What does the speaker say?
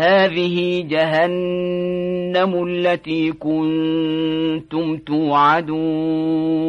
هذه جهنم التي كنتم توعدون.